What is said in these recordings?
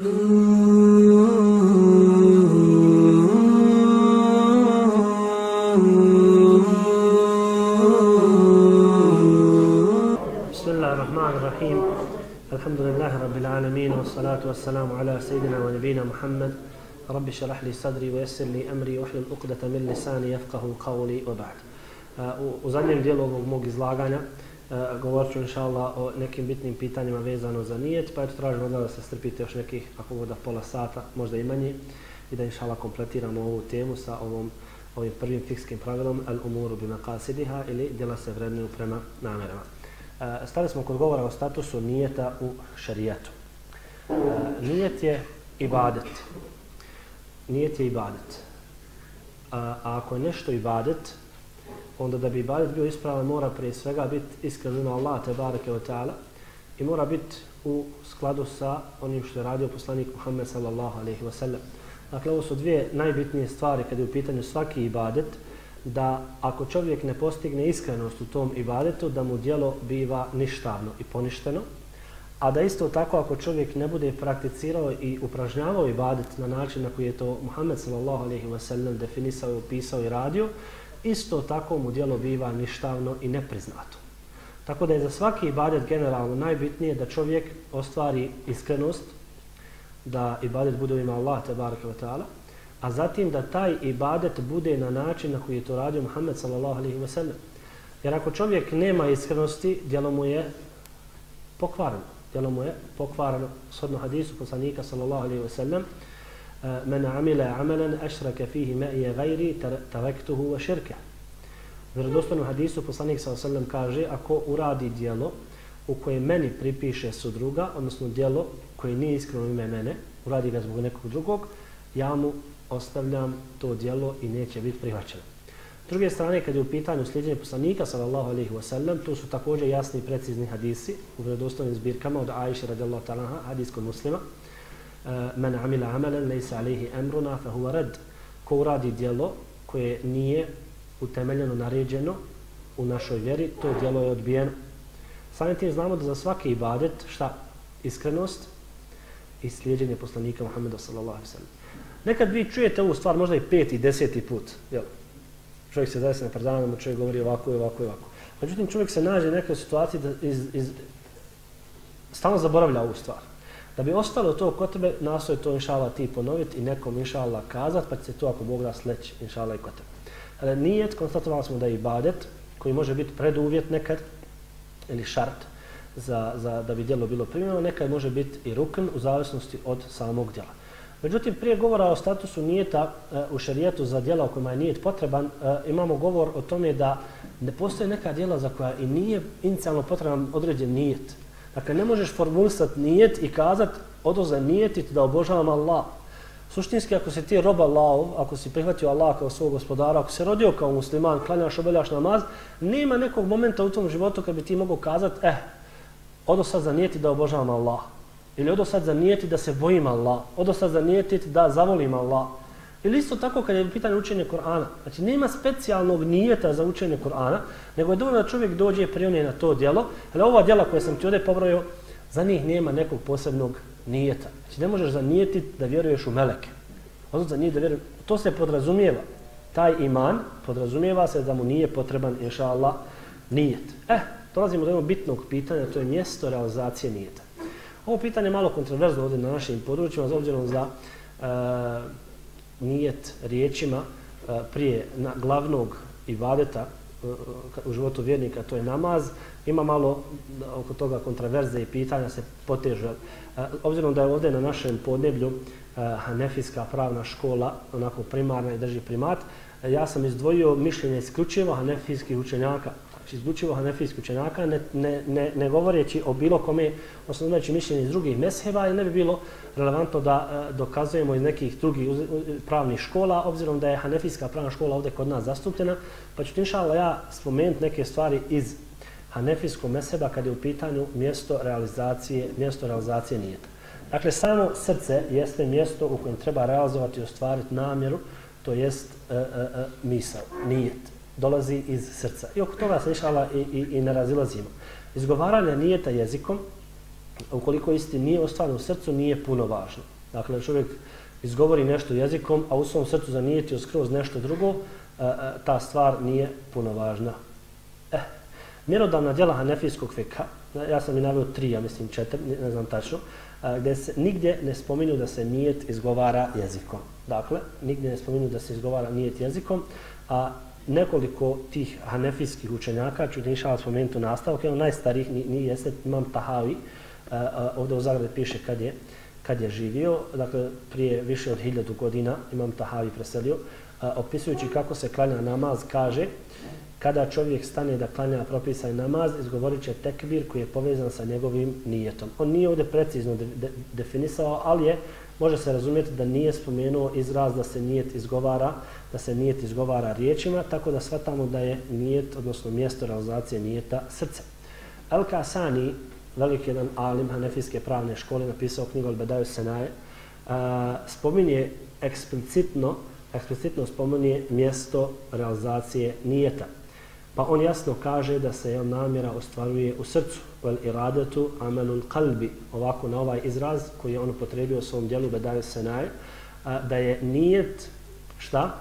والصلاة والسلام على سيدنا ونبينا محمد. رب اشرح لي صدري ويسر لي أمري واحلل عقدة من لساني يفقه قولي. وبعد. U zadnjem dijelu ovog E, govorit ću inša o nekim bitnim pitanjima vezano za nijet, pa eto tražimo da se strpite još nekih, ako voda pola sata, možda i manje, i da inša kompletiramo ovu temu sa ovom ovim prvim fikskim pravilom al umuru bima qasidiha ili djela se vrednuju prema namerama. E, stali smo kod govora o statusu nijeta u šarijatu. E, nijet je ibadet. Nijet je ibadet. A, a ako je nešto ibadet, onda da bi ibadet bio ispravan, mora prije svega biti iskren na Allah, te bareke ve ta'ala, i mora biti u skladu sa onim što je radio poslanik Muhammed sallallahu alejhi ve sellem. Dakle, ovo su dvije najbitnije stvari kada je u pitanju svaki ibadet, da ako čovjek ne postigne iskrenost u tom ibadetu, da mu djelo biva ništavno i poništeno, a da isto tako ako čovjek ne bude prakticirao i upražnjavao ibadet na način na koji je to Muhammed sallallahu alejhi ve sellem definisao, opisao i radio, isto tako mu djelo biva ništavno i nepriznato. Tako da je za svaki ibadet generalno najbitnije da čovjek ostvari iskrenost, da ibadet bude u ima Allah te bareke taala, a zatim da taj ibadet bude na način na koji je to radio Muhammed sallallahu alaihi ve sellem. Jer ako čovjek nema iskrenosti, djelo mu je pokvareno djelo mu je pokvareno, shodno hadisu poslanika sallallahu alaihi wa sallam men amila amalan ashraka fihi ma'ije gajri taraktuhu wa shirka. U vjerodostojnom hadisu poslanik sallallahu alaihi wa kaže ako uradi djelo u koje meni pripiše sudruga, odnosno djelo koje nije iskreno ime mene, uradi ga zbog nekog drugog, ja mu ostavljam to djelo i neće biti prihvaćeno. S druge strane, kad je u pitanju sljeđenje poslanika, sallallahu alaihi wa sallam, to su također jasni i precizni hadisi u vredostojnim zbirkama od Aisha radijallahu ta'ala, hadijskog kod muslima. Eh, Men amila amalan, lejsa alihi emruna, fa huwa red. Ko uradi dijelo koje nije utemeljeno, naređeno u našoj vjeri, to dijelo je odbijeno. Samim tim znamo da za svaki ibadet, šta? Iskrenost i slijedjenje poslanika Muhammeda sallallahu alaihi sallam. Nekad vi čujete ovu stvar možda i peti, deseti put, jel? čovjek se zaista na predavanju, čovjek govori ovako i ovako i ovako. Međutim, čovjek se nađe u nekoj situaciji da iz, iz, stalno zaboravlja ovu stvar. Da bi ostalo to kod tebe, nastoje to inšala ti ponoviti i nekom inšala kazat, pa će se to ako Bog da sleći inšala i kod tebe. Ali nijet, konstatovali smo da je ibadet, koji može biti preduvjet nekad, ili šart, za, za da bi djelo bilo primjeno, nekad može biti i rukn u zavisnosti od samog djela. Međutim, prije govora o statusu nijeta e, u šarijetu za djela u kojima je nijet potreban, e, imamo govor o tome da ne postoje neka djela za koja i nije inicijalno potreban određen nijet. Dakle, ne možeš formulisati nijet i kazati odoza nijetit da obožavam Allah. Suštinski, ako si ti roba Allahov, ako si prihvatio Allah kao svog gospodara, ako se rodio kao musliman, klanjaš, obeljaš namaz, nema nekog momenta u tom životu kad bi ti mogao kazati, eh, odo sad zanijeti da obožavam Allah. Ili odo sad zanijeti da se bojim Allah. Odo sad zanijeti da zavolim Allah. Ili isto tako kad je pitanje učenje Kur'ana. Znači nema specijalnog nijeta za učenje Kur'ana, nego je dovoljno da čovjek dođe i prijone na to djelo. Ali ova djela koje sam ti ovdje pobrojio, za njih nema nekog posebnog nijeta. Znači ne možeš zanijeti da vjeruješ u meleke. Odnosno, za njih da vjeruješ. To se podrazumijeva. Taj iman podrazumijeva se da mu nije potreban, inša Allah, nijet. Eh, dolazimo do jednog bitnog pitanja, to je mjesto realizacije nijeta. Ovo pitanje je malo kontroverzno ovdje na našim područjima, za obzirom za e, nijet riječima e, prije na, glavnog ibadeta e, e, u životu vjernika, to je namaz, ima malo oko toga kontraverze i pitanja se potežu. Obzirom da je ovdje na našem podneblju Hanefijska pravna škola, onako primarna i drži primat, ja sam izdvojio mišljenje isključivo Hanefijskih učenjaka, znači izlučivo hanefijski učenjaka, ne, ne, ne, ne govoreći o bilo kome, odnosno znači mišljenje iz drugih mesheva, i ne bi bilo relevantno da e, dokazujemo iz nekih drugih pravnih škola, obzirom da je hanefijska pravna škola ovdje kod nas zastupljena, pa ću tinšala ja spomenuti neke stvari iz hanefijskog mesheba kad je u pitanju mjesto realizacije, mjesto realizacije nijeta. Dakle, samo srce jeste mjesto u kojem treba realizovati i ostvariti namjeru, to jest e, e, e, misao, nijet dolazi iz srca. I oko toga se išala i, i, i ne razilazimo. Izgovaranje nijeta jezikom ukoliko isti nije ostvarno u srcu, nije puno važno. Dakle, čovjek izgovori nešto jezikom, a u svom srcu zanijetio skroz nešto drugo, e, e, ta stvar nije puno važna. Eh, mjerodavna djela Hanefijskog feka, ja sam i navio tri, ja mislim četiri, ne znam tačno, e, gdje se nigdje ne spominju da se nijet izgovara jezikom. Dakle, nigdje ne spominju da se izgovara nijet jezikom, a nekoliko tih hanefijskih učenjaka, ću da inšala spomenuti u nastavku, jedan najstarijih nije jeste, imam Tahavi, e, e, ovdje u Zagrade piše kad je, kad je živio, dakle prije više od hiljadu godina, imam Tahavi preselio, e, opisujući kako se klanja namaz, kaže kada čovjek stane da klanja propisan namaz, izgovorit će tekbir koji je povezan sa njegovim nijetom. On nije ovdje precizno de, de, definisao, ali je, može se razumjeti da nije spomenuo izraz da se nijet izgovara, da se nijet izgovara riječima, tako da shvatamo da je nijet, odnosno mjesto realizacije nijeta srce. El Kasani, veliki jedan alim hanefijske pravne škole, napisao knjigu Al-Bedaju Senaje, spominje eksplicitno, eksplicitno spominje mjesto realizacije nijeta. Pa on jasno kaže da se namjera ostvaruje u srcu, vel iradatu amalul qalbi ovako na ovaj izraz koji je on upotrebio u svom djelu Bedaje Senaje, da je nijet, šta?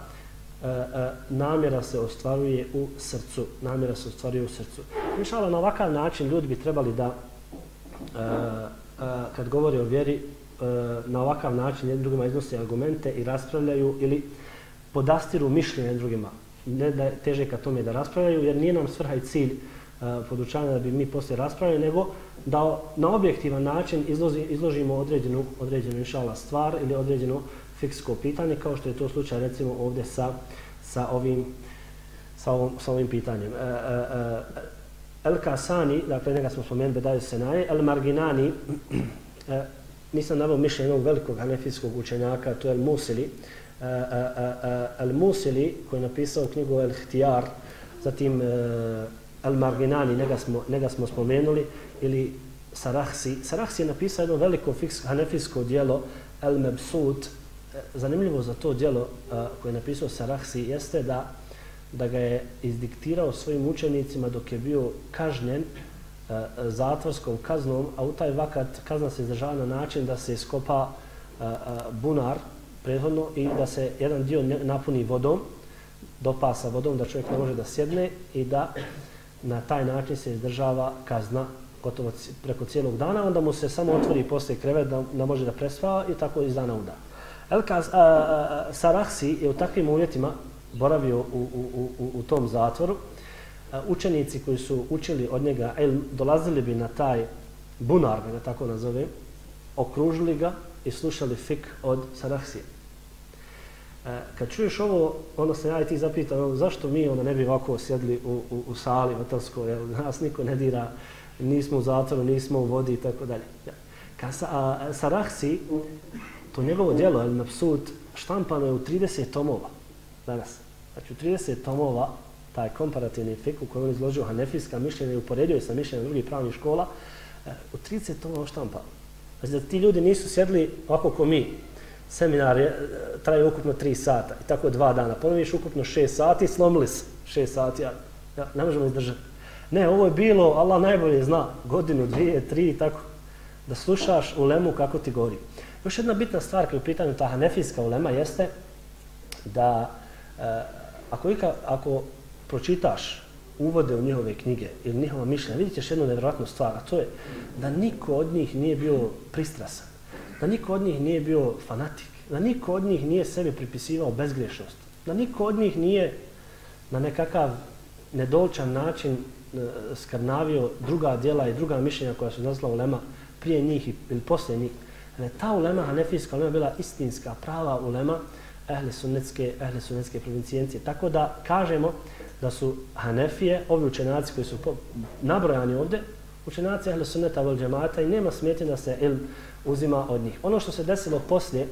namjera se ostvaruje u srcu. Namjera se ostvaruje u srcu. Mišala, na ovakav način ljudi bi trebali da kad govori o vjeri na ovakav način jednim drugima iznose argumente i raspravljaju ili podastiru mišljenje drugima. Ne da je teže ka tome da raspravljaju, jer nije nam svrha i cilj E, podučavanja da bi mi poslije raspravili, nego da na objektivan način izlozi, izložimo određenu, određenu inšala stvar ili određeno fiksko pitanje, kao što je to slučaj recimo ovdje sa, sa, ovim, sa, ovom, sa ovim pitanjem. E, e, e, El Kasani, dakle njega smo spomenuli Bedaju Senaje, El Marginani, e, nisam navio mišljenje jednog velikog hanefijskog učenjaka, to je El Musili, e, e, e, e, El Musili koji je napisao knjigu El Htijar, zatim e, El Marginani, njega smo, njega smo spomenuli, ili Sarahsi. Sarahsi je napisao jedno veliko hanefijsko dijelo El Mebsut. Zanimljivo za to dijelo e, koje je napisao Sarahsi jeste da da ga je izdiktirao svojim učenicima dok je bio kažnjen uh, zatvorskom kaznom, a u taj vakat kazna se izdržava na način da se iskopa uh, uh, bunar prethodno i da se jedan dio napuni vodom, dopasa vodom, da čovjek ne može da sjedne i da na taj način se izdržava kazna gotovo preko cijelog dana, onda mu se samo otvori posle krevet da, da može da presvava i tako iz dana u dan. Elkaz, a, a, Sarahsi je u takvim uvjetima boravio u, u, u, u tom zatvoru, učenici koji su učili od njega, el, dolazili bi na taj bunar, da ga tako nazove, okružili ga i slušali fik od Sarahsije. E, kad čuješ ovo, onda se ja i ti zapitao, zašto mi onda ne bi ovako sjedli u, u, u sali hotelskoj, jel, nas niko ne dira, nismo u zatvoru, nismo u vodi i tako dalje. Kad sa, a, Sarahsi, to njegovo djelo, El Mepsut, štampano je u 30 tomova danas. Znači, u 30 tomova, taj komparativni fik u kojem on izložio hanefijska mišljenja i uporedio je sa mišljenjem drugih pravnih škola, e, u 30 tomova štampa. Znači, da ti ljudi nisu sjedli ovako ko mi, seminar je, traje ukupno 3 sata i tako dva dana. Ponoviš ukupno 6 sati, slomili se 6 sati, ja, ja, ne možemo izdržati. Ne, ovo je bilo, Allah najbolje zna, godinu, dvije, tri i tako, da slušaš u lemu kako ti govori. Još jedna bitna stvar kada je u pitanju ta hanefijska ulema jeste da e, ako, ika, ako pročitaš uvode u njihove knjige ili njihova mišljenja, vidit ćeš jednu nevjerojatnu stvar, a to je da niko od njih nije bio pristrasan, da niko od njih nije bio fanatik, da niko od njih nije sebi pripisivao bezgrešnost, da niko od njih nije na nekakav nedolčan način e, skrnavio druga djela i druga mišljenja koja su nazvala ulema prije njih ili poslije njih. Ne, ta ulema, hanefijska ulema, bila istinska, prava ulema, ehle sunnetske, ehle sunnetske provincijencije. Tako da kažemo da su Hanefije, ovi učenaci koji su nabrojani ovdje, učenaci ehle sunneta vol džemata i nema smjeti da se ilm uzima od njih. Ono što se desilo poslije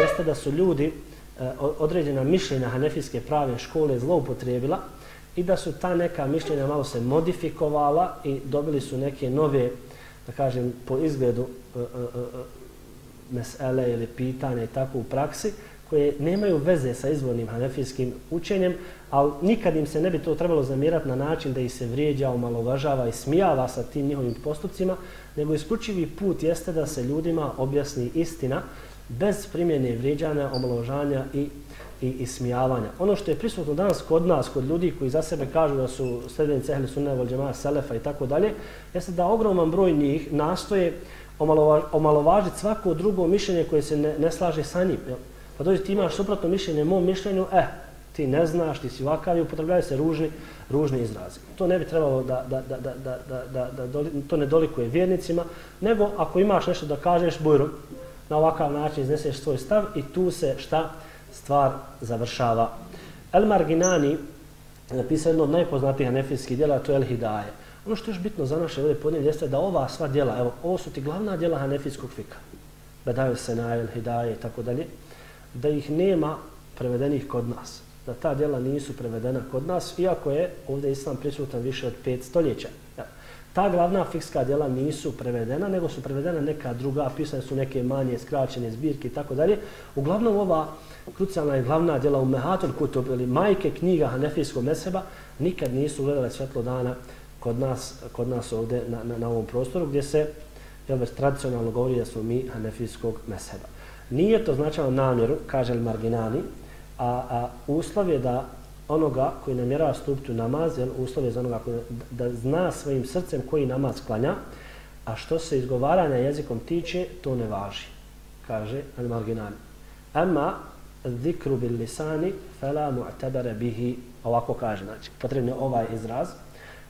jeste da su ljudi e, određena mišljenja Hanefijske prave škole zloupotrijebila i da su ta neka mišljenja malo se modifikovala i dobili su neke nove, da kažem, po izgledu e, e, mesele ili pitanje i tako u praksi, koje nemaju veze sa izvornim hanefijskim učenjem, ali nikad im se ne bi to trebalo zamirati na način da ih se vrijeđa, omalovažava i smijava sa tim njihovim postupcima, nego isključivi put jeste da se ljudima objasni istina bez primjene vrijeđanja, omaložanja i i ismijavanja. Ono što je prisutno danas kod nas, kod ljudi koji za sebe kažu da su sredbenici ehli sunne vol džema'a, selefa i tako dalje, jeste da ogroman broj njih nastoje omalovažiti svako drugo mišljenje koje se ne, ne slaže sa njim. Jel? Pa dođe ti imaš suprotno mišljenje mom mišljenju, eh, ti ne znaš, ti si ovakav i upotrebljaju se ružni, ružni izrazi. To ne bi trebalo da, da, da, da, da, da, da, da to ne dolikuje vjernicima, nego ako imaš nešto da kažeš, bujro, na ovakav način izneseš svoj stav i tu se šta stvar završava. El Marginani napisao jedno od najpoznatijih hanefijskih djela, to je El Hidaje. Ono što je još bitno za naše ovdje podnijem jeste da ova sva djela, evo, ovo su ti glavna djela hanefijskog fika, Bedaju se na El Hidaje i tako dalje, da ih nema prevedenih kod nas. Da ta djela nisu prevedena kod nas, iako je ovdje islam prisutan više od pet stoljeća. Ja. Ta glavna fikska djela nisu prevedena, nego su prevedena neka druga, pisane su neke manje skraćene zbirke i tako dalje. Uglavnom ova krucijalna i glavna djela u Mehatul Kutub ili majke knjiga Hanefijskog meseba nikad nisu gledale svetlo dana kod nas, kod nas ovdje na, na, na ovom prostoru gdje se jel, već tradicionalno govori da smo mi Hanefijskog meseba. Nije to značalo namjeru, kaže El Marginani, a, a uslov je da onoga koji namjerava stupiti u namaz, jel, uslov je za onoga koji, da zna svojim srcem koji namaz klanja, a što se izgovaranja jezikom tiče, to ne važi, kaže al-marginani. Ama zikru bil lisani fela mu'tabara bihi ovako kaže znači potrebno ovaj izraz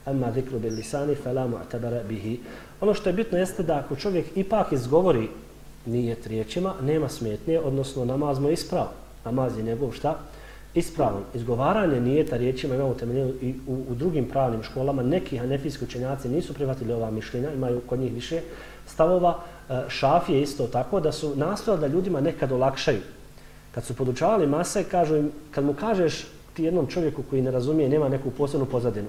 amma zikru bil lisani fela mu'tabara bihi ono što je bitno jeste da ako čovjek ipak izgovori nije riječima nema smetnje odnosno namaz mu je ispravo namaz je njegov šta ispravan izgovaranje nije ta riječima imamo temeljeno i u, u drugim pravnim školama neki hanefijski učenjaci nisu prihvatili ova mišljenja imaju kod njih više stavova e, šafije isto tako da su nastojali da ljudima nekad olakšaju kad su podučavali mase, kažu im, kad mu kažeš ti jednom čovjeku koji ne razumije, nema neku posebnu pozadinu,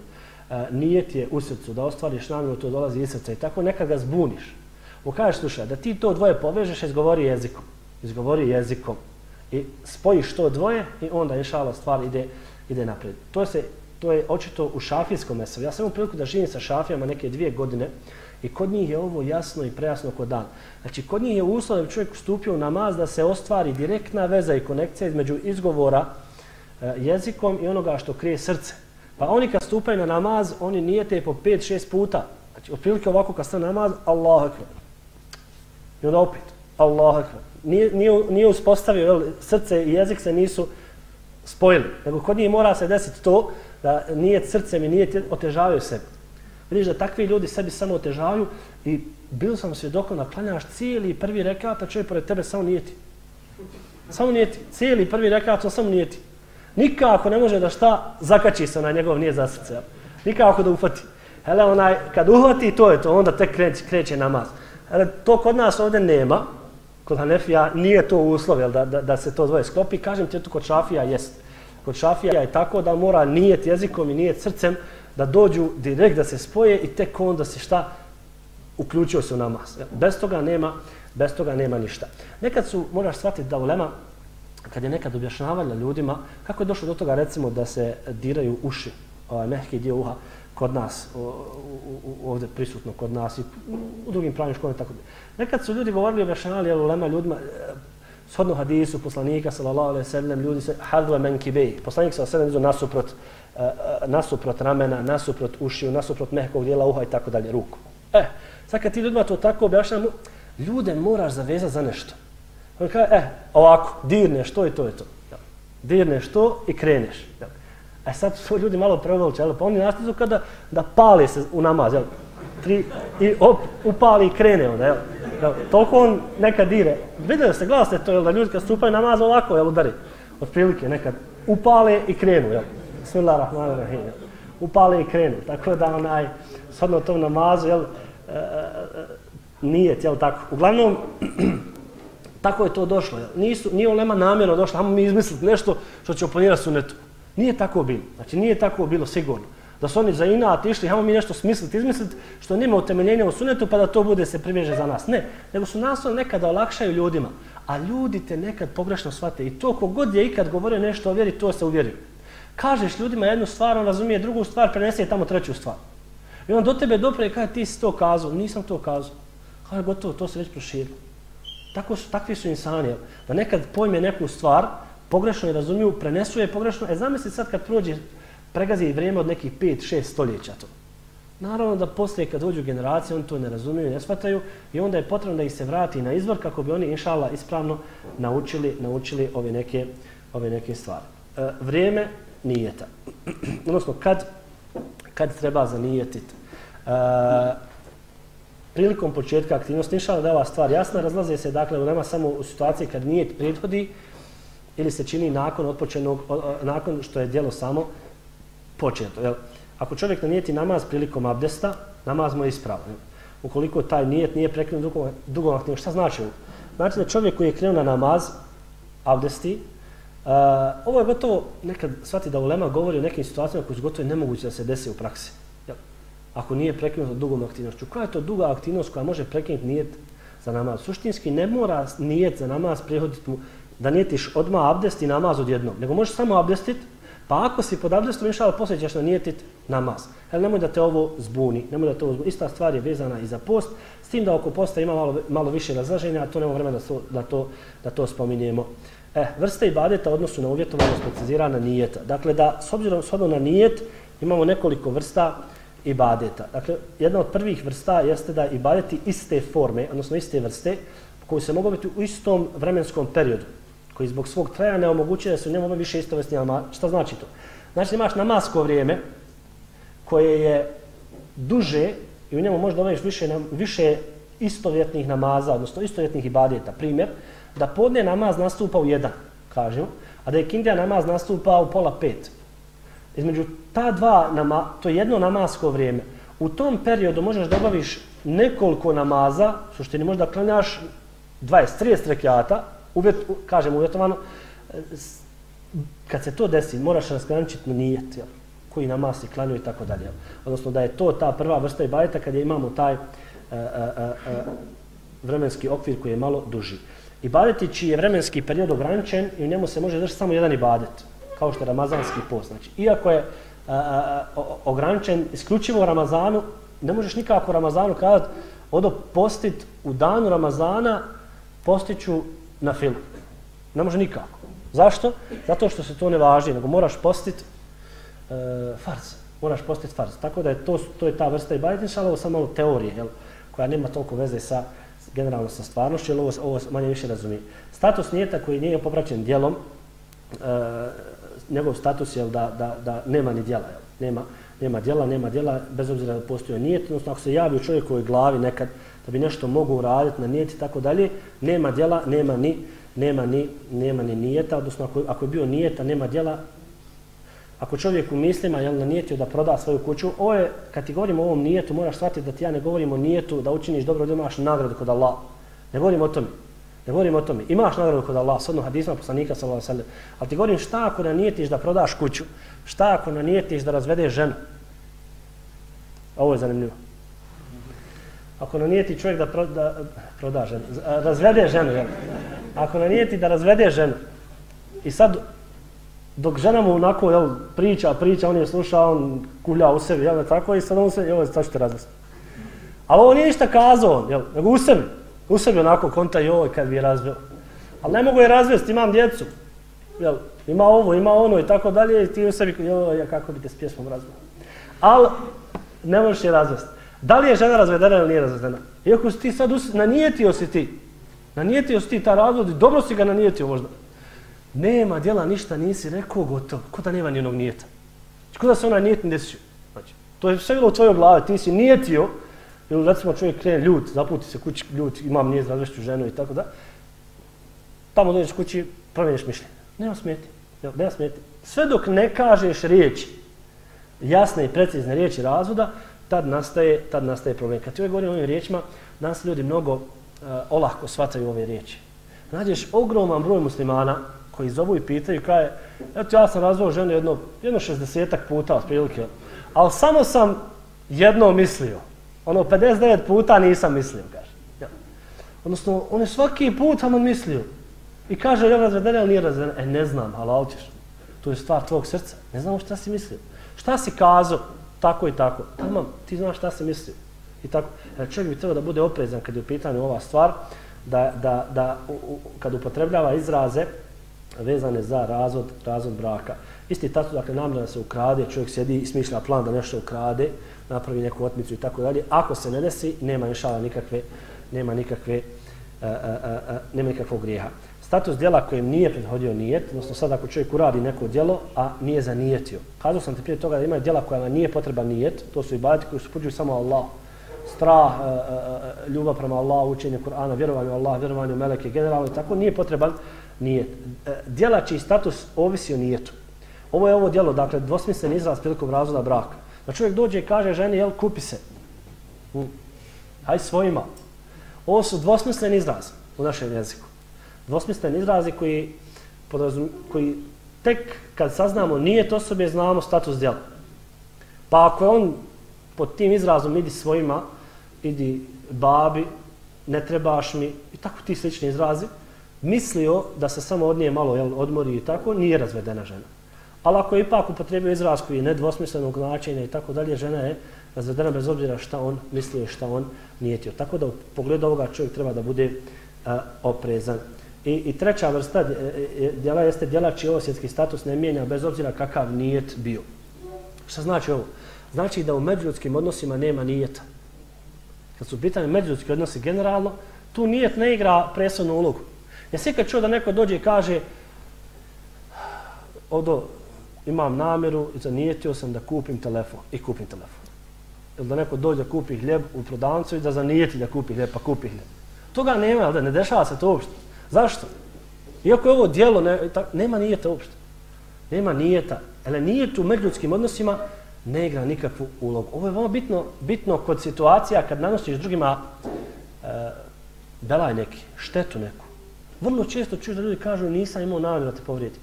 e, nije ti je u srcu da ostvariš namjeru, to dolazi iz srca i tako, nekad ga zbuniš. Mu kažeš, slušaj, da ti to dvoje povežeš, izgovori jezikom. Izgovori jezikom. I spojiš to dvoje i onda, inšala, stvar ide, ide naprijed. To, se, to je očito u šafijskom mesu. Ja sam u priliku da živim sa šafijama neke dvije godine, I kod njih je ovo jasno i prejasno kod dan. Znači, kod njih je uslov da čovjek stupio u namaz da se ostvari direktna veza i konekcija između izgovora e, jezikom i onoga što krije srce. Pa oni kad stupaju na namaz, oni nijete po 5-6 puta. Znači, otprilike ovako kad stane namaz, Allahu akbar. I onda opet, Allahu akbar. Nije, nije, nije uspostavio, jel, srce i jezik se nisu spojili. Nego kod njih mora se desiti to da nije srce mi nije otežavaju sebe. Vidiš da takvi ljudi sebi samo otežavaju i bio sam svjedokom da klanjaš cijeli prvi rekat, a čovjek pored tebe samo nijeti. Samo nijeti. Cijeli prvi rekat, on samo nijeti. Nikako ne može da šta zakači se na njegov nije za srce. Nikako da uhvati. Hele, onaj, kad uhvati, to je to, onda tek kreće, kreće namaz. Hele, to kod nas ovdje nema, kod Hanefija nije to uslov jel, da, da, da se to dvoje sklopi. Kažem ti, eto, kod Šafija jest. Kod Šafija je tako da mora nijet jezikom i nijet srcem, da dođu direkt da se spoje i tek onda se šta uključio se u namaz. Bez toga nema, bez toga nema ništa. Nekad su, moraš shvatiti da ulema, kad je nekad objašnjavala ljudima, kako je došlo do toga recimo da se diraju uši, ovaj mehki dio uha, kod nas, ovdje prisutno kod nas i u drugim pravnim školama tako. Nekad su ljudi govorili, objašnjavali jel, ulema ljudima, e, shodno hadisu poslanika, sallallahu alaihi sallam, ljudi se hadve men kibej. Poslanik sallallahu alaihi sallam nasuprot uh, nasuprot ramena, nasuprot ušiju, nasuprot mehkog dijela uha i tako dalje, ruku. E, sad kad ti ljudima to tako objašnjamo, ljude moraš zavezati za nešto. On kaže, e, ovako, dirneš to i to je to. Dirneš to i kreneš. E sad su ljudi malo prevolče, pa oni nastizu kada da pali se u namaz, jel? Tri, I op, upali i krene onda, jel? jel? Toliko on nekad dire. Vidio se, gledali ste to, jel, da ljudi kad stupaju namaz ovako, jel, udari. Od prilike, nekad upale i krenu, jel? Bismillahirrahmanirrahim. Upale i krenu. Tako da onaj, shodno tom namazu, jel, e, e, e nije, jel tako. Uglavnom, tako je to došlo. Jel. Nisu, nije ulema namjerno došlo, ajmo mi izmisliti nešto što će oponirati sunetu. Nije tako bilo. Znači, nije tako bilo sigurno. Da su oni za inat išli, hajmo mi nešto smisliti, izmisliti što nema utemeljenja u sunetu pa da to bude se primježe za nas. Ne, nego su nas nekada olakšaju ljudima. A ljudi te nekad pogrešno shvate. I to kogod je ikad govorio nešto o vjeri, to se uvjerio. Kažeš ljudima jednu stvar, on razumije drugu stvar, prenese tamo treću stvar. I on do tebe dopre i kaže ti si to kazao. Nisam to kazao. Kaže gotovo, to se već proširilo. Tako su, takvi su insani. Jel? Da nekad pojme neku stvar, pogrešno je razumiju, prenesu je pogrešno. E zamisli sad kad prođe, pregazi vrijeme od nekih 5-6 stoljeća to. Naravno da poslije kad dođu generacije, oni to ne razumiju i ne shvataju i onda je potrebno da ih se vrati na izvor kako bi oni, inšala, ispravno naučili, naučili ove neke, ove neke stvari. E, vrijeme nijeta. Odnosno, kad, kad treba zanijetiti. E, prilikom početka aktivnosti, inšala da je ova stvar jasna, razlaze se, dakle, u nema samo u situaciji kad nijet prethodi, ili se čini nakon otpočenog, nakon što je djelo samo početo. Jel? Ako čovjek nanijeti namaz prilikom abdesta, namaz mu je ispravan. Ukoliko taj nijet nije prekrenut dugom šta znači? Znači da čovjek koji je krenuo na namaz, abdesti, uh, ovo je gotovo, nekad shvati da ulema govori o nekim situacijama koje su gotovo nemoguće da se desi u praksi. Jel? Ako nije prekinuto dugom aktivnošću. Koja je to duga aktivnost koja može prekinuti nijet za namaz? Suštinski ne mora nijet za namaz prihoditi mu da nijetiš odmah abdest i namaz odjednom, nego možeš samo abdestit, Pa ako si pod abdestom išao, poslije ćeš nanijetit namaz. Ali nemoj da te ovo zbuni. Nemoj da te ovo zbuni. Ista stvar je vezana i za post. S tim da oko posta ima malo, malo više razlaženja, a to nema vremena da, to, da, to, da to spominjemo. E, vrste ibadeta odnosu na uvjetovano specizirana nijeta. Dakle, da s obzirom s na nijet imamo nekoliko vrsta ibadeta. Dakle, jedna od prvih vrsta jeste da ibadeti iste forme, odnosno iste vrste, koji se mogu biti u istom vremenskom periodu koji zbog svog traja omogućuje da se u njemu ono više istovesni namaz. Šta znači to? Znači imaš namasko vrijeme koje je duže i u njemu možda ono obaviš više, više istovjetnih namaza, odnosno istovjetnih ibadeta. Primjer, da podne namaz nastupa u jedan, kažemo, a da je kindija namaz nastupa u pola pet. Između ta dva, nama, to je jedno namasko vrijeme, u tom periodu možeš da obaviš nekoliko namaza, suštini možda klanjaš 20-30 rekiata, uvjet, kažem uvjetovano, kad se to desi, moraš razgraničiti na nijet, jel? koji namaz i klanju i tako dalje. Odnosno da je to ta prva vrsta ibadeta kad je imamo taj a, a, a, vremenski okvir koji je malo duži. Ibadeti čiji je vremenski period ograničen i u njemu se može držati samo jedan ibadet, kao što je ramazanski post. Znači, iako je e, e, e, a, a, ograničen isključivo u Ramazanu, ne možeš nikako u Ramazanu kazati odo postit u danu Ramazana postiću na filu. Ne može nikako. Zašto? Zato što se to ne važi, nego moraš postiti e, farz. Moraš postiti farz. Tako da je to, to je ta vrsta ibadeta, ali ovo samo malo teorije, jel, koja nema toliko veze sa generalno sa stvarnošću, jer ovo, ovo manje više razumije. Status nijeta koji nije popraćen dijelom, e, njegov status je da, da, da nema ni djela. Jel. Nema, nema djela, nema djela, bez obzira da postoji nijet. Odnosno, ako se javi u čovjekovoj glavi nekad, da bi nešto mogu uraditi na nijeti tako dalje, nema djela, nema ni nema ni nema ni nijeta, odnosno ako, ako je bio nijeta, nema djela. Ako čovjek u mislima je na nijetio da proda svoju kuću, ovo je, kad ti govorimo o ovom nijetu, moraš shvatiti da ti ja ne govorim o nijetu da učiniš dobro, da imaš nagradu kod Allah. Ne govorim o tome. Ne govorim o tome. Imaš nagradu kod Allah, sodno hadisma poslanika sallallahu alejhi ve sellem. Ali ti govorim šta ako nanijetiš da prodaš kuću? Šta ako nanijetiš da razvedeš ženu? Ovo je zanimljivo ako nanijeti čovjek da, pro, da proda ženu, razvede ženu, jel? ako nanijeti da razvede ženu, i sad dok žena mu onako jel, priča, priča, on je sluša, on kulja u sebi, jel, tako, i sad on se, jel, sad ćete razvesti. Ali ovo nije ništa kazao, jel, nego u sebi, u sebi onako konta joj kad bi je razveo. Ali ne mogu je razvesti, imam djecu, jel, ima ovo, ima ono i tako dalje, i ti u sebi, joj, ja kako bi te s pjesmom razveo. Ali ne možeš je razvesti. Da li je žena razvedena ili nije razvedena? Iako si ti sad us... nanijetio si ti, nanijetio si ti ta razvod i dobro si ga nanijetio možda. Nema djela ništa, nisi rekao gotovo. Ko da nema nijednog nijeta? Znači, ko da se ona nijet ne desio? Znači, to je sve bilo u tvojoj glavi, ti si nijetio, ili recimo čovjek krene ljut, zaputi se kući ljut, imam nijet razvešću ženu i tako da. Tamo dođeš kući, promijeniš mišljenje. Nema smeti. Nema smeti. Sve dok ne kažeš riječi, jasne i precizne riječi razvoda, tad nastaje, tad nastaje problem. Kad ti uvijek govorim ovim riječima, nas ljudi mnogo e, uh, olahko shvataju ove riječi. Nađeš ogroman broj muslimana koji zovu i pitaju kaj je, eto ja sam razvoj ženu jedno, jedno šestdesetak puta otprilike, ali samo sam jedno mislio. Ono, 59 puta nisam mislio, kaže. Ja. Odnosno, on je svaki put tamo mislio. I kaže, je li razvedena ili nije razvedena? E, ne znam, halal ćeš. To je stvar tvojeg srca. Ne znamo šta si mislio. Šta si kazao? Tako i tako. Imam, ti znaš šta se misli. I tako. E, čovjek bi trebao da bude oprezan kad je u pitanju ova stvar, da, da, da u, u, kad upotrebljava izraze vezane za razvod, razvod braka. Isti tako, dakle, namjera da se ukrade, čovjek sjedi i smišlja plan da nešto ukrade, napravi neku otmicu i tako dalje. Ako se ne desi, nema inšala nikakve, nema nikakve, a, a, a, nema nikakvog grijeha. Status djela kojem nije prethodio nijet, odnosno sad ako čovjek uradi neko djelo, a nije zanijetio. Kazao sam ti prije toga da ima djela koja nije potreban nijet, to su ibadeti koji su puđuju samo Allah. Strah, e, e, e, ljubav prema Allah, učenje Kur'ana, vjerovanje u Allah, vjerovanje u Meleke, generalno i tako, nije potreban nijet. Djela čiji status ovisi o nijetu. Ovo je ovo djelo, dakle, dvosmislen izraz prilikom razvoda braka. Da čovjek dođe i kaže ženi, jel, kupi se. Hm. Aj svojima. Ovo su dvosmislen izraz u našem jeziku. Dvosmislen izrazi koji, podrazum, koji tek kad saznamo nije to osobe, znamo status djela. Pa ako je on pod tim izrazom idi svojima, idi babi, ne trebaš mi, i tako ti slični izrazi, mislio da se samo od nje malo jel, odmori i tako, nije razvedena žena. Ali ako je ipak upotrebio izraz koji je nedvosmislenog značenja i tako dalje, žena je razvedena bez obzira šta on mislio i šta on nijetio. Tako da u pogledu ovoga čovjek treba da bude uh, oprezan. I, I treća vrsta e, e, djela jeste djela čiji osjetski status ne mijenja bez obzira kakav nijet bio. Šta znači ovo? Znači da u međuljudskim odnosima nema nijeta. Kad su pitanje međuljudski odnosi generalno, tu nijet ne igra presudnu ulogu. Ja se kad čuo da neko dođe i kaže odo, imam namjeru i zanijetio sam da kupim telefon i kupim telefon. Ili da neko dođe da kupi hljeb u prodavnicu i da zanijeti da kupi hljeb pa kupi hljeb. Toga nema, da ne dešava se to uopšte. Zašto? Iako je ovo dijelo, ne, ta, nema nijeta uopšte. Nema nijeta. Ele nijet u međuljudskim odnosima ne igra nikakvu ulogu. Ovo je vrlo bitno, bitno kod situacija kad nanosiš drugima e, belaj neki, štetu neku. Vrlo često čuješ da ljudi kažu nisam imao namjer da te povrijedim.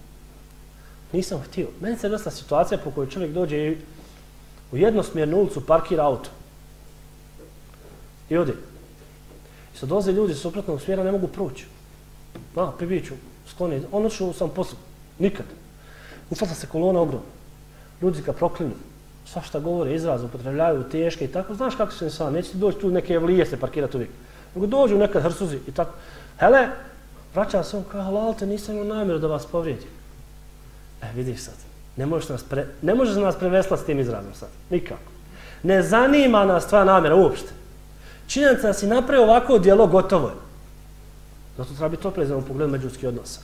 Nisam htio. Meni se dosta situacija po kojoj čovjek dođe i u jednosmjernu ulicu parkira auto. I ode. I sad dolaze ljudi s suprotnog smjera, ne mogu proći. Pa, pribiću, skloni. Ono što sam poslu. Nikad. Ufata se kolona ogromna. Ljudi ga proklinu. Sva šta govore, izraz upotrebljaju, teške i tako. Znaš kako se ne sam, neće doći tu neke vlije se parkirati uvijek. Nego dođu nekad hrsuzi i tako. Hele, vraća se on, kao halal te, nisam imao namjeru da vas povrijedim. E, vidiš sad. Ne možeš nas, pre, ne možeš nas preveslati s tim izrazom sad. Nikako. Ne zanima nas tvoja namjera uopšte. Činjenica da si napravio ovako dijelo, gotovo je. Zato treba biti oprezan u pogledu međuskih odnosa.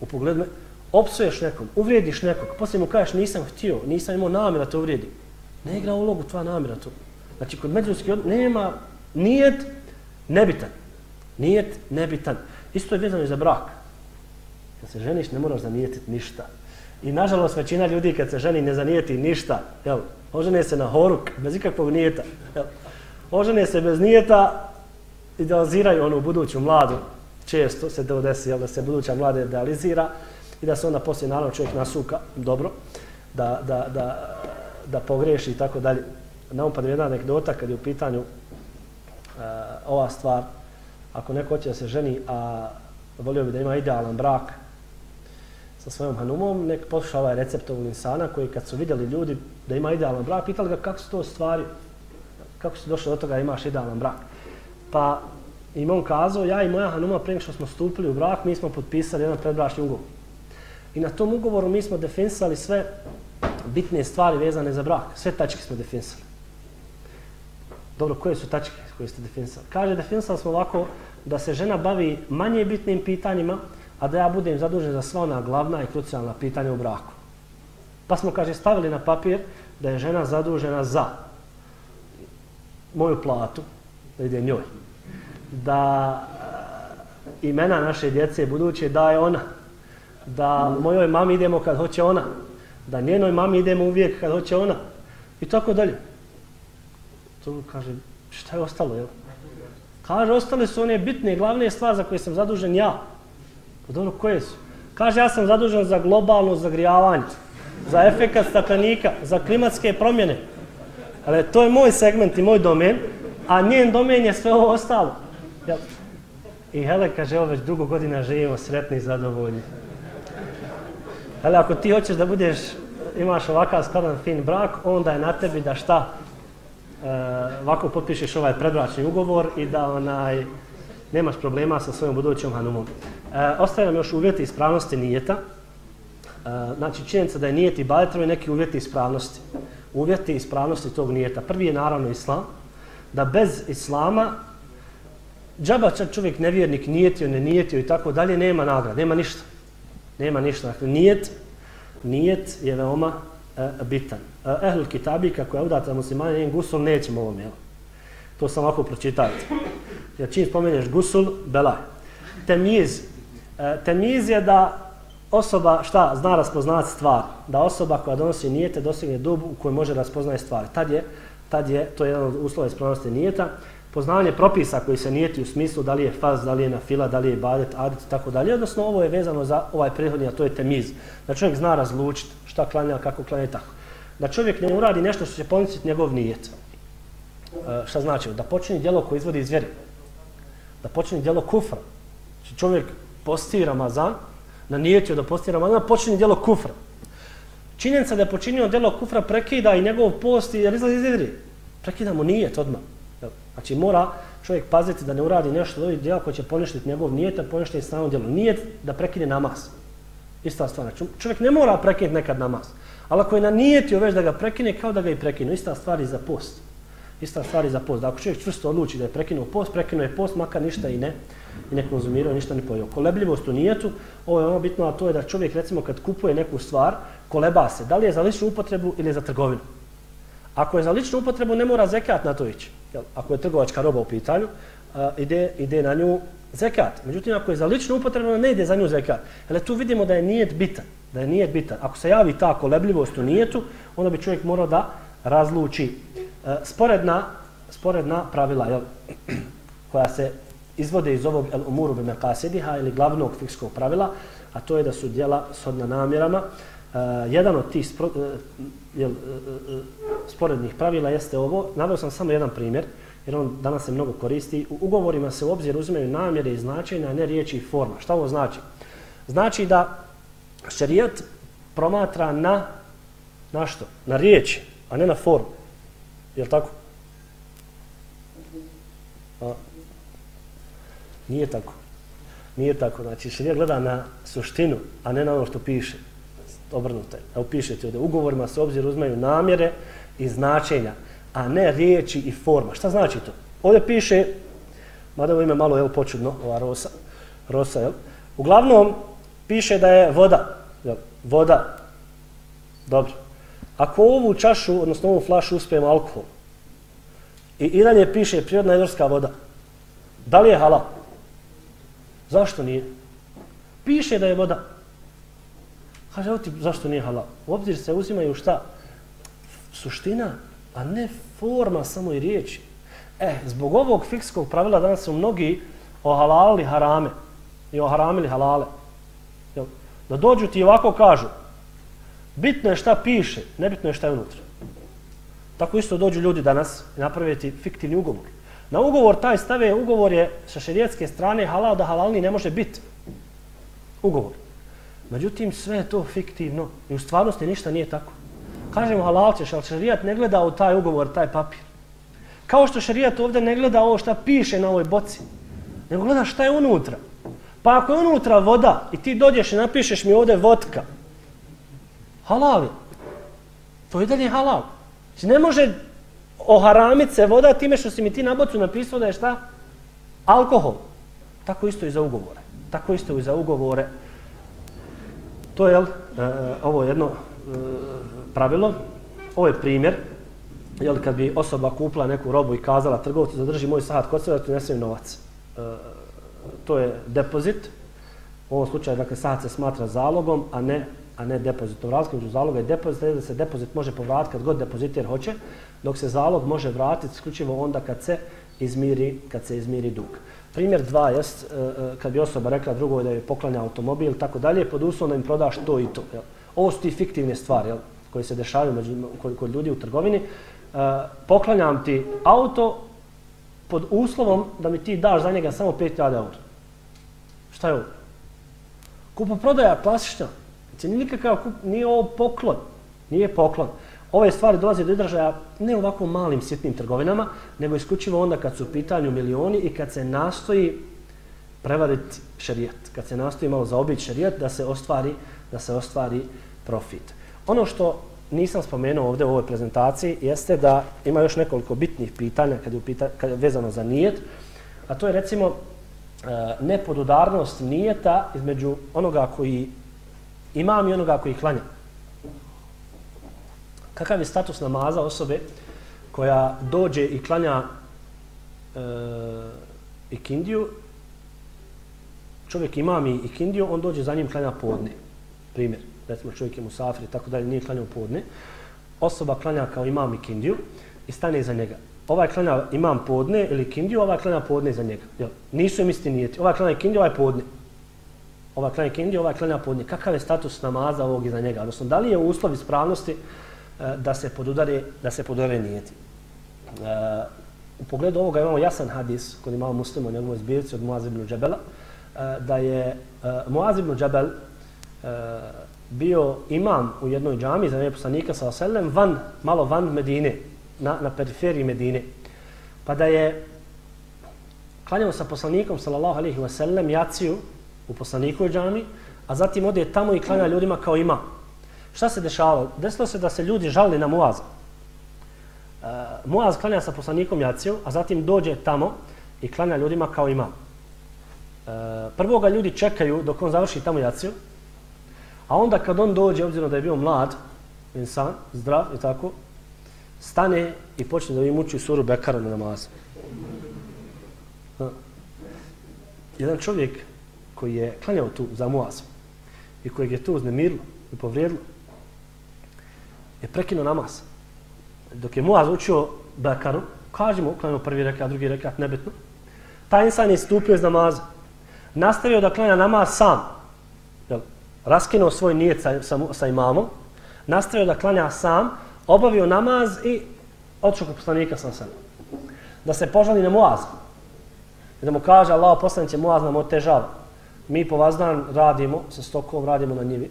U pogledu, me, opsuješ nekom, uvrijediš nekog, poslije mu kažeš nisam htio, nisam imao namjera te uvrijedi. Ne igra ulogu tvoja namjera tu. Znači, kod međuskih odnosa nema nijet nebitan. Nijet nebitan. Isto je vezano i za brak. Kad se ženiš, ne moraš zanijetiti ništa. I nažalost, većina ljudi kad se ženi ne zanijeti ništa, jel, ožene se na horuk, bez ikakvog nijeta. Jel, ožene se bez nijeta, idealiziraju onu buduću mladu, često se to desi, jel, da se buduća mlada idealizira i da se onda poslije naravno čovjek nasuka dobro, da, da, da, da pogreši i tako dalje. Na upad jedna anegdota kad je u pitanju e, ova stvar, ako neko hoće da se ženi, a volio bi da ima idealan brak sa svojom hanumom, nek posluša ovaj recept ovog insana koji kad su vidjeli ljudi da ima idealan brak, pitali ga kako su to stvari, kako su došli do toga da imaš idealan brak. Pa im on kazao, ja i moja hanuma prije što smo stupili u brak, mi smo potpisali jedan predbračni ugovor. I na tom ugovoru mi smo definisali sve bitne stvari vezane za brak. Sve tačke smo definisali. Dobro, koje su tačke koje ste definisali? Kaže, definisali smo ovako da se žena bavi manje bitnim pitanjima, a da ja budem zadužen za sva ona glavna i krucijalna pitanja u braku. Pa smo, kaže, stavili na papir da je žena zadužena za moju platu, da ide njoj, da e, imena naše djece buduće daje ona, da mojoj mami idemo kad hoće ona, da njenoj mami idemo uvijek kad hoće ona, i tako dalje. To kaže, šta je ostalo, jel? Kaže, ostale su one bitne, glavne stvari za koje sam zadužen ja. Pa dobro, koje su? Kaže, ja sam zadužen za globalno zagrijavanje, za efekat staklenika, za klimatske promjene. Ali to je moj segment i moj domen, a njen domen je sve ovo ostalo. Jel? I hele, kaže, evo već dugo godina živimo sretni i zadovoljni. Hele, ako ti hoćeš da budeš, imaš ovakav skladan fin brak, onda je na tebi da šta? E, ovako potpišeš ovaj predbračni ugovor i da onaj, nemaš problema sa svojom budućom hanumom. E, ostaje nam još uvjeti ispravnosti nijeta. E, znači, činjenica da je nijet i badetrovi neki uvjeti ispravnosti. Uvjeti ispravnosti tog nijeta. Prvi je naravno islam. Da bez islama džaba čak čovjek nevjernik nijetio, ne nijetio i tako dalje, nema nagrada, nema ništa. Nema ništa. Dakle, nijet, nijet je veoma e, bitan. E, Ehlul Kitabi, kako je udata muslimani, njen gusul nećemo ovom, jel? To sam ovako pročitati. Jer čim spomeneš gusul, belaj. Temiz. E, temiz je da osoba, šta, zna raspoznati stvar. Da osoba koja donosi nijete dosigne dub u kojoj može raspoznati stvari. Tad je, tad je, to je jedan od uslova ispravnosti nijeta, poznavanje propisa koji se nijeti u smislu da li je faz, da li je na fila, da li je badet, adet i tako dalje. Odnosno, ovo je vezano za ovaj prethodni, a to je temiz. Da čovjek zna razlučiti šta klanja, kako klanja i tako. Da čovjek ne uradi nešto što će poniciti njegov nijet. E, šta znači? Da počini djelo koje izvodi iz vjeri. Da počini djelo kufra. Znači čovjek posti Ramazan, na nijetio da posti Ramazan, počini djelo kufra. Činjenica da je počinio djelo kufra prekida i njegov post jer izlazi iz vjeri. Prekida mu nijet odmah. Znači mora čovjek paziti da ne uradi nešto od ovih djela koje će poništiti njegov nijet, a poništiti strano djelo. Nijet da prekine namaz. Ista stvar. Znači, čovjek ne mora prekinuti nekad namaz. Ali ako je na nijetio već da ga prekine, kao da ga i prekinu. Ista stvar i za post. Ista stvar i za post. Da ako čovjek čvrsto odluči da je prekinuo post, prekinuo je post, makar ništa i ne, i ne konzumirao, ništa ne pojio. Kolebljivost u nijetu, ovo je ono bitno, a to je da čovjek, recimo, kad kupuje neku stvar, koleba se. Da li je za ličnu upotrebu ili za trgovinu? Ako je za ličnu upotrebu, ne mora zekat na to ići. Jel? Ako je trgovačka roba u pitanju, a, ide, ide na nju zekat. Međutim, ako je za ličnu upotrebu, ne ide za nju zekat. Jel, tu vidimo da je nijet bitan. Da je nijet bitan. Ako se javi ta kolebljivost u nijetu, onda bi čovjek morao da razluči E, sporedna, sporedna pravila jel? koja se izvode iz ovog el umuru bi mekasediha ili glavnog fikskog pravila, a to je da su djela shodna namjerama. E, jedan od tih spro, e, jel, e, e, e, sporednih pravila jeste ovo. Naveo sam samo jedan primjer, jer on danas se mnogo koristi. U ugovorima se u obzir uzimaju namjere i značenja, a ne riječi i forma. Šta ovo znači? Znači da šerijat promatra na, na što? Na riječi, a ne na formu. Je tako? A, nije tako. Nije tako. Znači, šerijat gleda na suštinu, a ne na ono što piše obrnuto je. Evo pišete ovdje, ugovorima se obzir uzmaju namjere i značenja, a ne riječi i forma. Šta znači to? Ovdje piše, mada ovo ime malo je počudno, ova rosa, rosa, jel? Uglavnom, piše da je voda, jel? Voda. Dobro. Ako ovu čašu, odnosno ovu flašu uspijemo alkohol, i, i dalje piše prirodna jedorska voda, da li je halal? Zašto nije? Piše da je voda. Kaže, evo ti zašto nije halal? U obzir se uzimaju šta? Suština, a ne forma samo i riječi. E, zbog ovog fikskog pravila danas su mnogi ohalalili harame i oharamili halale. Jel? Da dođu ti ovako kažu, bitno je šta piše, nebitno je šta je unutra. Tako isto dođu ljudi danas i napraviti fiktivni ugovor. Na ugovor taj stave, ugovor je sa šerijetske strane halal da halalni ne može biti. Ugovor. Međutim, sve je to fiktivno i u stvarnosti ništa nije tako. Kažemo halal ćeš, ali šarijat ne gleda u taj ugovor, taj papir. Kao što šarijat ovdje ne gleda ovo šta piše na ovoj boci, nego gleda šta je unutra. Pa ako je unutra voda i ti dođeš i napišeš mi ovdje vodka, halal je. To je dalje halal. Znači ne može oharamit se voda time što si mi ti na bocu napisao da je šta? Alkohol. Tako isto i za ugovore. Tako isto i za ugovore. To je, uh, ovo je jedno e, pravilo, ovo je primjer, jel, kad bi osoba kupila neku robu i kazala trgovcu zadrži moj sahat kod sebe, da ti novac. E, to je depozit, u ovom slučaju, dakle, sahat se smatra zalogom, a ne, a ne depozitom. Razlika među zaloga i depozit je da se depozit može povratiti kad god depoziter hoće, dok se zalog može vratiti isključivo onda kad se izmiri, kad se izmiri dug. Primjer dva jest, e, e, kad bi osoba rekla drugoj da je poklanja automobil, tako dalje, pod uslovom da im prodaš to i to. Jel? Ovo su ti fiktivne stvari jel? koje se dešavaju među, kod, kod ljudi u trgovini. E, poklanjam ti auto pod uslovom da mi ti daš za njega samo 5000 eura. Šta je ovo? Kupo prodaja klasična. Znači, nikakav kup, nije ovo poklon. Nije poklon. Ove stvari dolaze do izražaja ne ovako malim sitnim trgovinama, nego isključivo onda kad su u pitanju milioni i kad se nastoji prevariti šerijat, kad se nastoji malo zaobići šerijat da se ostvari da se ostvari profit. Ono što nisam spomenuo ovdje u ovoj prezentaciji jeste da ima još nekoliko bitnih pitanja kad je, upita, kad je vezano za nijet, a to je recimo e, nepodudarnost nijeta između onoga koji imam i onoga koji klanja. Kakav je status namaza osobe koja dođe i klanja e, ikindiju, čovjek ima mi ikindiju, on dođe za njim klanja podne. Primjer, recimo čovjek je musafir i tako dalje, nije klanjao podne. Osoba klanja kao imam ikindiju i stane za njega. Ovaj klanja imam podne ili ikindiju, ovaj klanja podne za njega. Jel? Nisu im isti nijeti. Ovaj klanja ikindiju, ovaj podne. Ovaj klanja ikindiju, ovaj klanja podne. Kakav je status namaza ovog iza njega? Odnosno, da li je uslov ispravnosti E, da se podudare, da se podudare nijeti. E, u pogledu ovoga imamo jasan hadis kod imamo muslima u njegovoj zbirci od Muaz ibn Džabela, e, da je e, Muaz ibn Džabel e, bio imam u jednoj džami za neposlanika poslanika sa oselem van, malo van Medine, na, na periferiji Medine. Pa da je klanjao sa poslanikom sallallahu alaihi wa sallam jaciju u poslanikovoj džami, a zatim ode tamo i klanja ljudima kao imam. Šta se dešavalo? Desilo se da se ljudi žali na Muaz. Uh, Muaz klanja sa poslanikom Jaciju, a zatim dođe tamo i klanja ljudima kao ima. Uh, e, prvo ga ljudi čekaju dok on završi tamo Jaciju, a onda kad on dođe, obzirom da je bio mlad, insan, zdrav i tako, stane i počne da im uči suru Bekara na namazu. Uh, jedan čovjek koji je klanjao tu za Muaz i kojeg je tu uznemirilo i povrijedilo, je prekinuo namaz. Dok je Muaz učio Bekaru, kažemo, uklanio prvi rekat, drugi rekat, nebitno, taj insan je stupio iz namaza. Nastavio da klanja namaz sam. Jel, raskinuo svoj nijet sa, sa, sa imamom. Nastavio da klanja sam, obavio namaz i otišao kod poslanika sam sam. Da se požali na Muaz. I da mu kaže, Allah poslaniće, Muaz nam otežava. Mi po vazdan radimo, sa stokom radimo na njivi.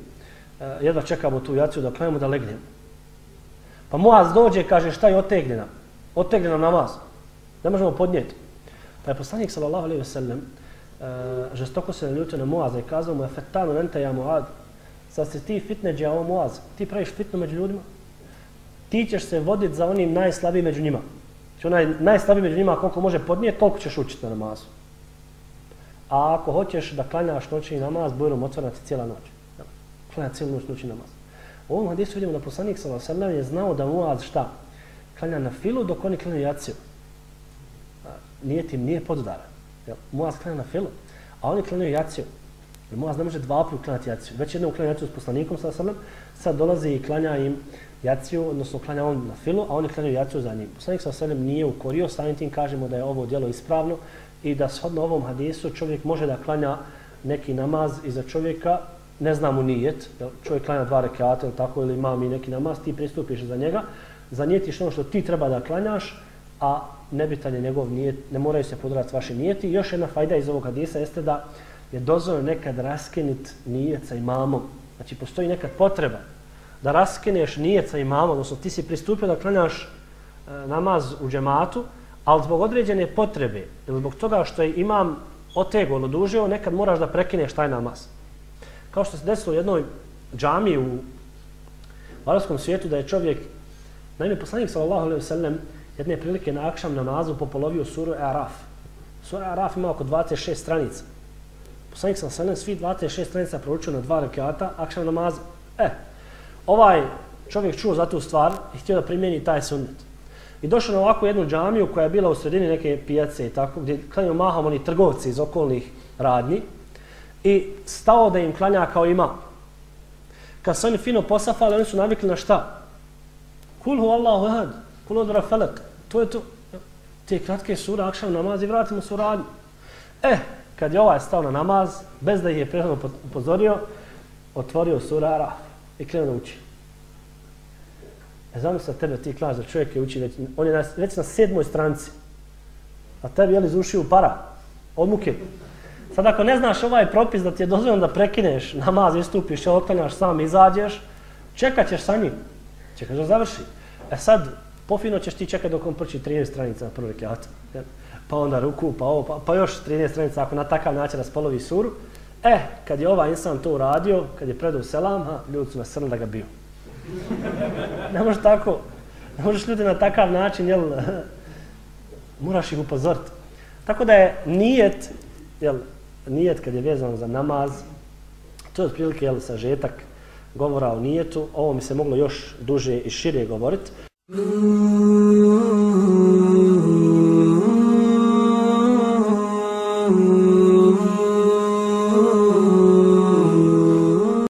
E, jedva čekamo tu jaciju da klanjamo da legnemo. Pa Muaz dođe kaže šta je otegne nam? Otegne nam namaz. Ne možemo podnijeti. Pa je poslanik sallallahu alaihi ve sellem uh, žestoko se naljutio na Muaza i kazao mu e, je fetanu nente ja Muad. Sad se ti fitneđe, a ovo Muaz. Ti praviš fitnu među ljudima. Ti ćeš se voditi za onim najslabijim među njima. Znači onaj najslabiji među njima koliko može podnijeti, toliko ćeš učiti na namazu. A ako hoćeš da klanjaš noćni namaz, bujrom otvorati cijela noć. Klanja cijelu noć noćni namaz. U ovom hadisu vidimo da poslanik sallallahu je znao da Muaz šta? Klanja na filu dok oni klanjaju jaciju. Nije tim, nije podudara. Muaz klanja na filu, a oni klanjaju jaciju. Jer Muaz ne može dva put klanjati jaciju. Već jednom klanja jaciju s poslanikom sallallahu sad dolazi i klanja im jaciju, odnosno klanja on na filu, a oni klanjaju jaciju za njim. Poslanik sallallahu nije ukorio, samim tim kažemo da je ovo djelo ispravno i da shodno ovom hadisu čovjek može da klanja neki namaz iza čovjeka ne zna mu nijet, čovjek klanja dva rekata ili tako, ili ima mi neki namaz, ti pristupiš za njega, zanijetiš ono što ti treba da klanjaš, a nebitan je njegov nijet, ne moraju se podrati vaši nijeti. I još jedna fajda iz ovog hadisa jeste da je dozvoljeno nekad raskinit nijet sa imamom. Znači, postoji nekad potreba da raskineš nijet sa imamom, odnosno ti si pristupio da klanjaš e, namaz u džematu, ali zbog određene potrebe, ili zbog toga što je imam otego, odužio, nekad moraš da prekineš taj namaz kao što se desilo u jednoj džami u arabskom svijetu da je čovjek, naime poslanik sallallahu alejhi ve sellem jedne prilike na akšam namazu popolovio suru Araf. Sura Araf ima oko 26 stranica. Poslanik sallallahu alejhi ve svi 26 stranica proučio na dva rekata akšam namaz. E, ovaj čovjek čuo za tu stvar i htio da primjeni taj sunnet. I došao na ovakvu jednu džamiju koja je bila u sredini neke pijace i tako, gdje klanio mahom oni trgovci iz okolnih radnji, i stao da im klanja kao ima. Kad su oni fino posafali, oni su navikli na šta? Kul hu Allahu ehad, kul odra felak. To je to. Te kratke sura, akšam namaz i vratimo su radnju. Eh, kad je ovaj stao na namaz, bez da ih je prethodno upozorio, otvorio sura Araf i krenuo da uči. E znam sa tebe ti klaš da čovjek je uči, već, on je na, već na sedmoj stranci, a tebi je li zušio para odmuke. Sad ako ne znaš ovaj propis da ti je dozvoljeno da prekineš namaz, istupiš, otklanjaš sam, izađeš, čekat ćeš sa njim. Čekaš da završi. E sad, pofino ćeš ti čekati dok on prči 13 stranica na prvi kjat. Pa onda ruku, pa ovo, pa, pa još 13 stranica ako na takav način raspolovi suru. E, kad je ovaj insan to uradio, kad je predao selam, ha, ljudi su nasrli da ga bio. ne može tako, ne možeš ljudi na takav način, jel, moraš ih upozoriti. Tako da je nijet, jel, nijet kad je vezan za namaz, to je otprilike, jel, sažetak govora o nijetu, ovo mi se moglo još duže i šire govoriti. Mm.